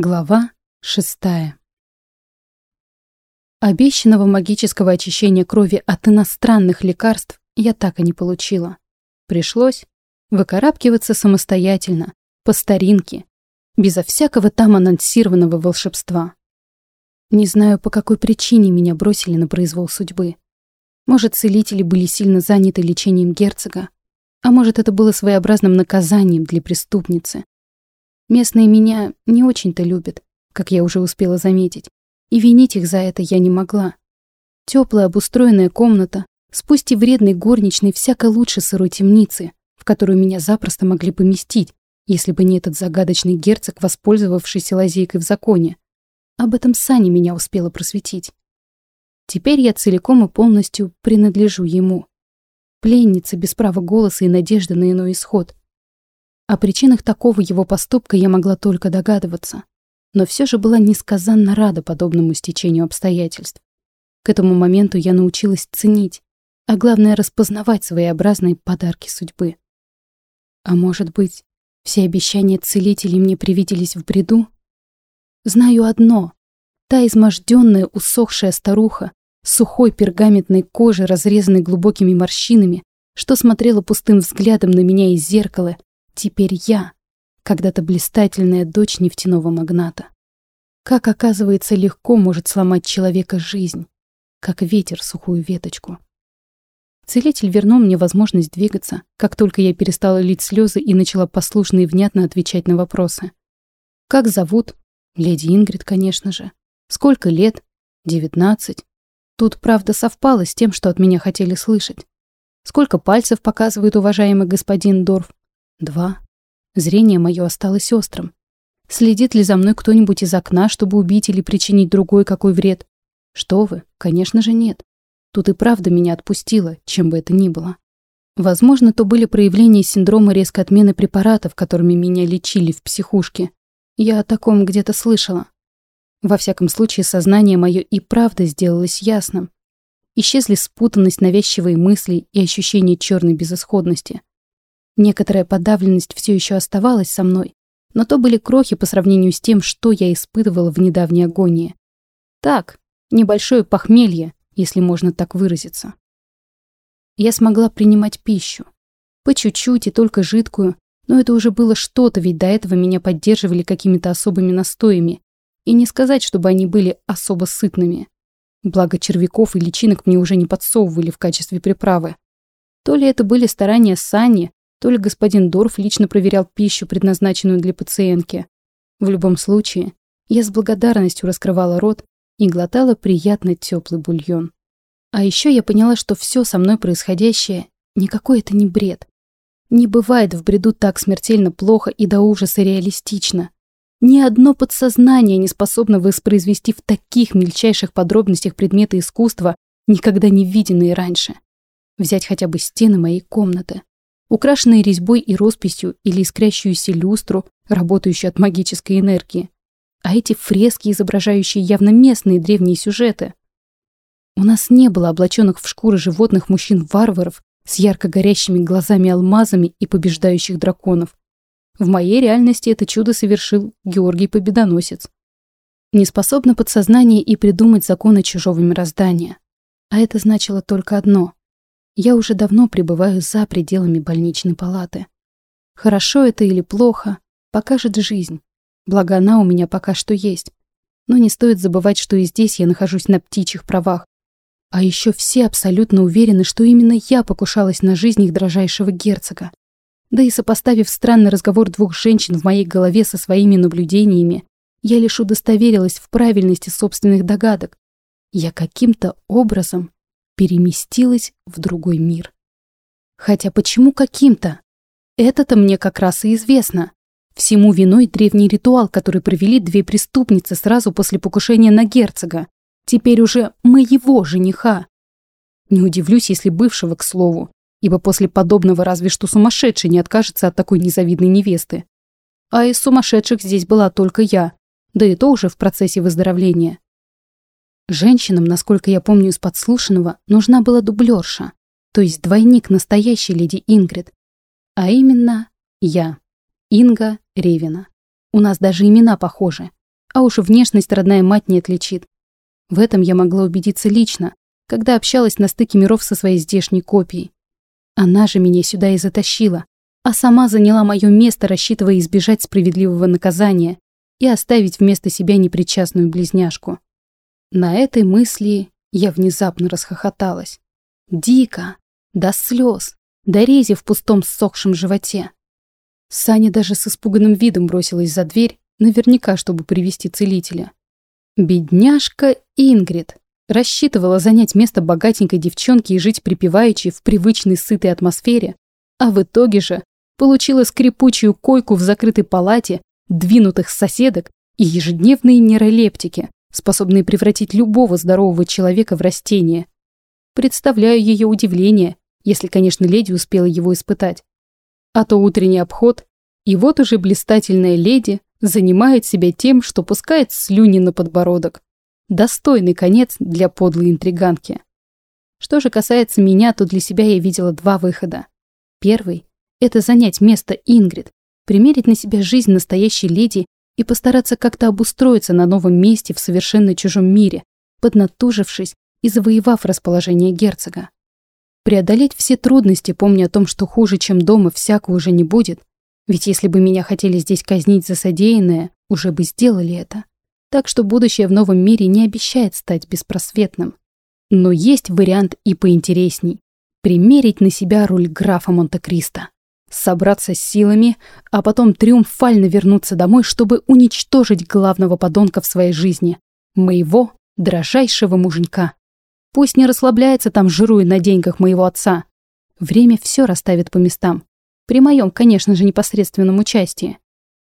Глава шестая. Обещанного магического очищения крови от иностранных лекарств я так и не получила. Пришлось выкарабкиваться самостоятельно, по старинке, безо всякого там анонсированного волшебства. Не знаю, по какой причине меня бросили на произвол судьбы. Может, целители были сильно заняты лечением герцога, а может, это было своеобразным наказанием для преступницы, Местные меня не очень-то любят, как я уже успела заметить, и винить их за это я не могла. Теплая обустроенная комната, с пусть и вредной горничной, всяко лучше сырой темницы, в которую меня запросто могли поместить, если бы не этот загадочный герцог, воспользовавшийся лазейкой в законе. Об этом Саня меня успела просветить. Теперь я целиком и полностью принадлежу ему. Пленница без права голоса и надежды на иной исход. О причинах такого его поступка я могла только догадываться, но все же была несказанно рада подобному стечению обстоятельств. К этому моменту я научилась ценить, а главное распознавать своеобразные подарки судьбы. А может быть, все обещания целителей мне привиделись в бреду? Знаю одно. Та изможденная, усохшая старуха, сухой пергаментной кожей, разрезанной глубокими морщинами, что смотрела пустым взглядом на меня из зеркала, Теперь я, когда-то блистательная дочь нефтяного магната. Как, оказывается, легко может сломать человека жизнь, как ветер сухую веточку. Целитель вернул мне возможность двигаться, как только я перестала лить слезы и начала послушно и внятно отвечать на вопросы. Как зовут? Леди Ингрид, конечно же. Сколько лет? Девятнадцать. Тут, правда, совпало с тем, что от меня хотели слышать. Сколько пальцев показывает уважаемый господин Дорф? Два. Зрение мое осталось острым. Следит ли за мной кто-нибудь из окна, чтобы убить или причинить другой какой вред? Что вы? Конечно же нет. Тут и правда меня отпустило, чем бы это ни было. Возможно, то были проявления синдрома резкой отмены препаратов, которыми меня лечили в психушке. Я о таком где-то слышала. Во всяком случае, сознание мое и правда сделалось ясным. Исчезли спутанность навязчивой мысли и ощущение черной безысходности. Некоторая подавленность все еще оставалась со мной, но то были крохи по сравнению с тем, что я испытывала в недавней агонии. Так, небольшое похмелье, если можно так выразиться. Я смогла принимать пищу. По чуть-чуть и только жидкую, но это уже было что-то, ведь до этого меня поддерживали какими-то особыми настоями. И не сказать, чтобы они были особо сытными. Благо червяков и личинок мне уже не подсовывали в качестве приправы. То ли это были старания Сани, то ли господин Дорф лично проверял пищу, предназначенную для пациентки. В любом случае, я с благодарностью раскрывала рот и глотала приятный теплый бульон. А еще я поняла, что все со мной происходящее никакой это не бред. Не бывает в бреду так смертельно плохо и до ужаса реалистично. Ни одно подсознание не способно воспроизвести в таких мельчайших подробностях предметы искусства, никогда не виденные раньше. Взять хотя бы стены моей комнаты украшенные резьбой и росписью или искрящуюся люстру, работающую от магической энергии. А эти фрески, изображающие явно местные древние сюжеты. У нас не было облаченных в шкуры животных мужчин-варваров с ярко горящими глазами-алмазами и побеждающих драконов. В моей реальности это чудо совершил Георгий Победоносец. Не способно подсознание и придумать законы чужого мироздания. А это значило только одно — я уже давно пребываю за пределами больничной палаты. Хорошо это или плохо, покажет жизнь. Благо она у меня пока что есть. Но не стоит забывать, что и здесь я нахожусь на птичьих правах. А еще все абсолютно уверены, что именно я покушалась на жизнь их дрожайшего герцога. Да и сопоставив странный разговор двух женщин в моей голове со своими наблюдениями, я лишь удостоверилась в правильности собственных догадок. Я каким-то образом переместилась в другой мир. Хотя почему каким-то? Это-то мне как раз и известно. Всему виной древний ритуал, который провели две преступницы сразу после покушения на герцога. Теперь уже моего жениха. Не удивлюсь, если бывшего, к слову, ибо после подобного разве что сумасшедший не откажется от такой незавидной невесты. А из сумасшедших здесь была только я, да и то уже в процессе выздоровления. Женщинам, насколько я помню из подслушанного, нужна была дублерша, то есть двойник настоящей леди Ингрид. А именно я, Инга Ревина. У нас даже имена похожи. а уж внешность родная мать не отличит. В этом я могла убедиться лично, когда общалась на стыке миров со своей здешней копией. Она же меня сюда и затащила, а сама заняла мое место, рассчитывая избежать справедливого наказания и оставить вместо себя непричастную близняшку. На этой мысли я внезапно расхохоталась. Дико, до слез, до рези в пустом ссохшем животе. Саня даже с испуганным видом бросилась за дверь, наверняка, чтобы привести целителя. Бедняжка Ингрид рассчитывала занять место богатенькой девчонки и жить припеваючи в привычной сытой атмосфере, а в итоге же получила скрипучую койку в закрытой палате, двинутых соседок и ежедневные нейролептики, способные превратить любого здорового человека в растение. Представляю ее удивление, если, конечно, леди успела его испытать. А то утренний обход, и вот уже блистательная леди занимает себя тем, что пускает слюни на подбородок. Достойный конец для подлой интриганки. Что же касается меня, то для себя я видела два выхода. Первый — это занять место Ингрид, примерить на себя жизнь настоящей леди и постараться как-то обустроиться на новом месте в совершенно чужом мире, поднатужившись и завоевав расположение герцога. Преодолеть все трудности, помня о том, что хуже, чем дома, всяко уже не будет, ведь если бы меня хотели здесь казнить за содеянное, уже бы сделали это. Так что будущее в новом мире не обещает стать беспросветным. Но есть вариант и поинтересней. Примерить на себя роль графа Монте-Кристо. Собраться с силами, а потом триумфально вернуться домой, чтобы уничтожить главного подонка в своей жизни. Моего дрожайшего муженька. Пусть не расслабляется там, жируя на деньгах моего отца. Время все расставит по местам. При моем, конечно же, непосредственном участии.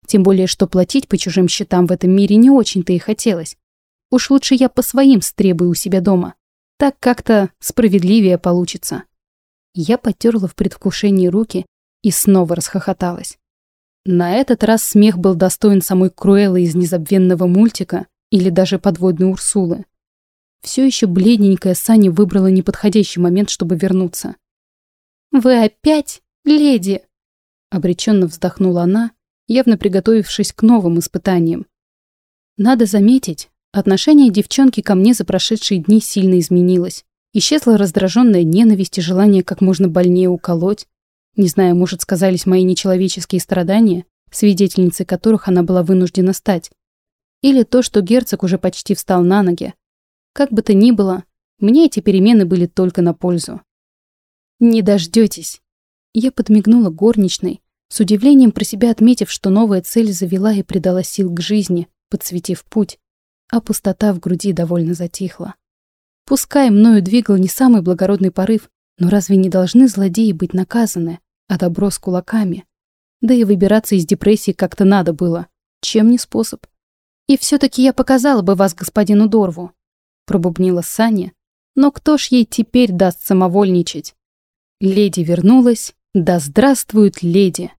Тем более, что платить по чужим счетам в этом мире не очень-то и хотелось. Уж лучше я по своим стребую у себя дома. Так как-то справедливее получится. Я потерла в предвкушении руки и снова расхохоталась. На этот раз смех был достоин самой Круэллы из незабвенного мультика или даже подводной Урсулы. Все еще бледненькая Саня выбрала неподходящий момент, чтобы вернуться. «Вы опять, леди?» Обреченно вздохнула она, явно приготовившись к новым испытаниям. Надо заметить, отношение девчонки ко мне за прошедшие дни сильно изменилось. Исчезла раздраженная ненависть и желание как можно больнее уколоть. Не знаю, может, сказались мои нечеловеческие страдания, свидетельницей которых она была вынуждена стать. Или то, что герцог уже почти встал на ноги. Как бы то ни было, мне эти перемены были только на пользу. «Не дождетесь, я подмигнула горничной, с удивлением про себя отметив, что новая цель завела и придала сил к жизни, подсветив путь, а пустота в груди довольно затихла. Пускай мною двигал не самый благородный порыв, но разве не должны злодеи быть наказаны, а добро с кулаками? Да и выбираться из депрессии как-то надо было. Чем не способ? И все таки я показала бы вас господину Дорву, пробубнила Саня, но кто ж ей теперь даст самовольничать? Леди вернулась, да здравствует леди!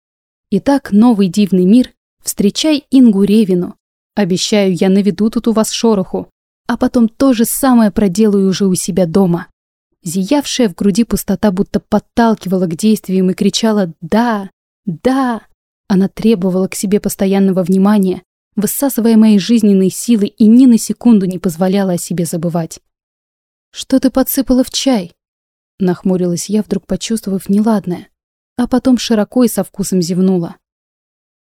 Итак, новый дивный мир, встречай Ингу Ревину. Обещаю, я наведу тут у вас шороху, а потом то же самое проделаю уже у себя дома. Зиявшая в груди пустота будто подталкивала к действиям и кричала «Да! Да!». Она требовала к себе постоянного внимания, высасывая мои жизненные силы и ни на секунду не позволяла о себе забывать. «Что ты подсыпала в чай?» Нахмурилась я, вдруг почувствовав неладное а потом широко и со вкусом зевнула.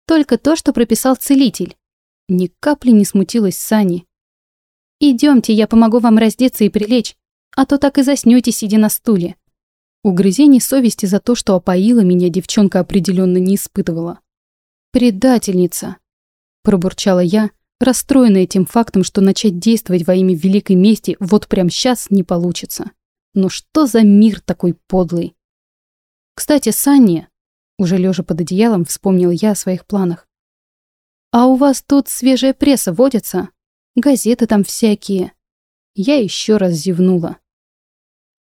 Только то, что прописал целитель. Ни капли не смутилась Сани. Идемте, я помогу вам раздеться и прилечь, а то так и заснете, сидя на стуле. Угрызений совести за то, что опоила меня, девчонка определенно не испытывала. «Предательница!» – пробурчала я, расстроенная тем фактом, что начать действовать во имя великой мести вот прямо сейчас не получится. Но что за мир такой подлый? Кстати, Санни, уже лежа под одеялом, вспомнил я о своих планах. А у вас тут свежая пресса водится? Газеты там всякие. Я еще раз зевнула.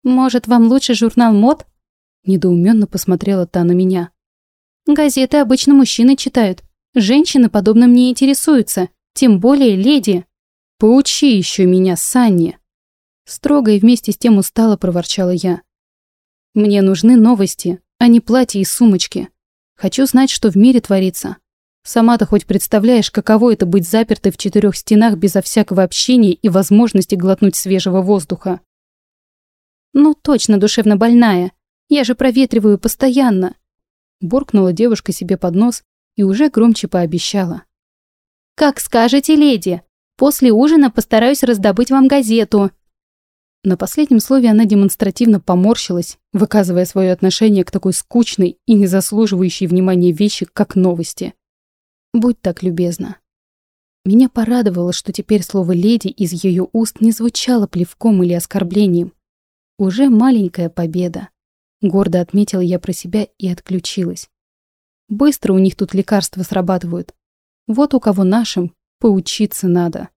Может, вам лучше журнал мод? Недоуменно посмотрела та на меня. Газеты обычно мужчины читают. Женщины подобным не интересуются, тем более леди. Поучи еще меня, Санни. Строго и вместе с тем устало проворчала я. Мне нужны новости, а не платья и сумочки. Хочу знать, что в мире творится. Сама-то хоть представляешь, каково это быть запертой в четырех стенах безо всякого общения и возможности глотнуть свежего воздуха. Ну, точно душевно больная. Я же проветриваю постоянно. Буркнула девушка себе под нос и уже громче пообещала. «Как скажете, леди. После ужина постараюсь раздобыть вам газету». На последнем слове она демонстративно поморщилась, выказывая свое отношение к такой скучной и не заслуживающей внимания вещи, как новости. Будь так любезна. Меня порадовало, что теперь слово «леди» из ее уст не звучало плевком или оскорблением. Уже маленькая победа. Гордо отметила я про себя и отключилась. Быстро у них тут лекарства срабатывают. Вот у кого нашим поучиться надо.